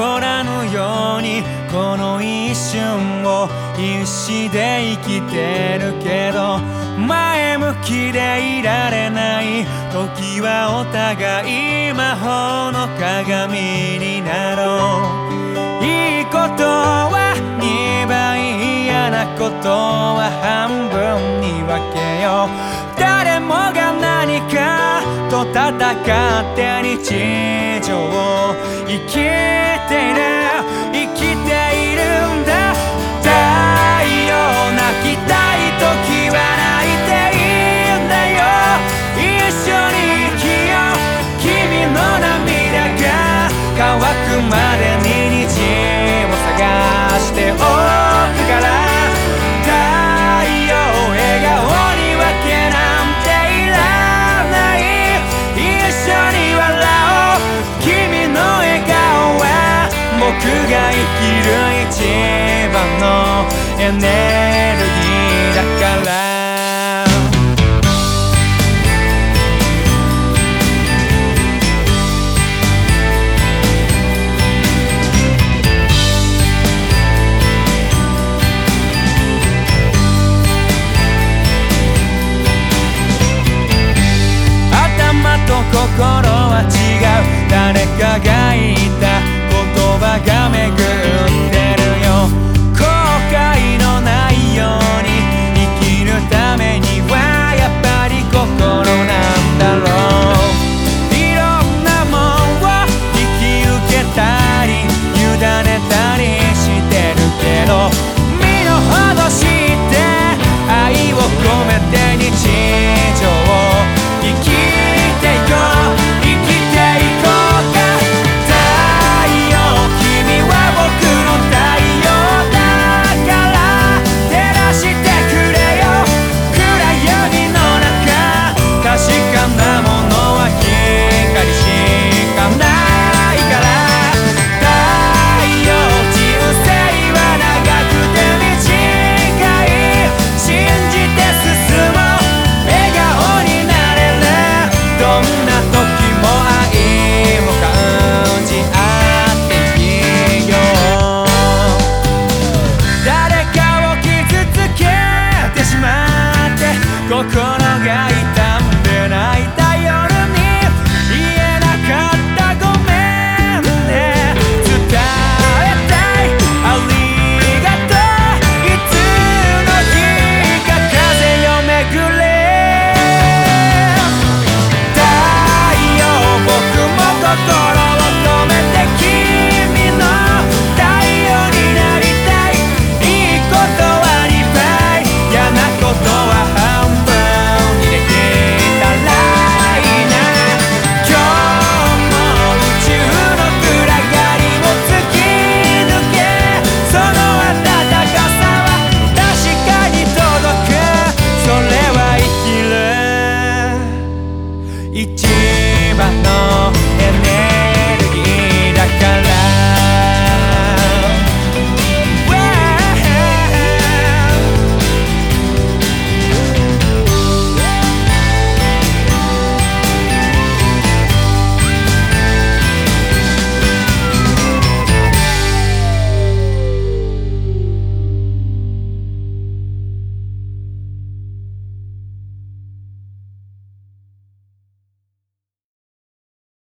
ようにこの一瞬を必死で生きてるけど前向きでいられない時はお互い魔法の鏡になろう。いいことは2倍嫌なことはと戦って日常を生きてる生きてるエネルギーだから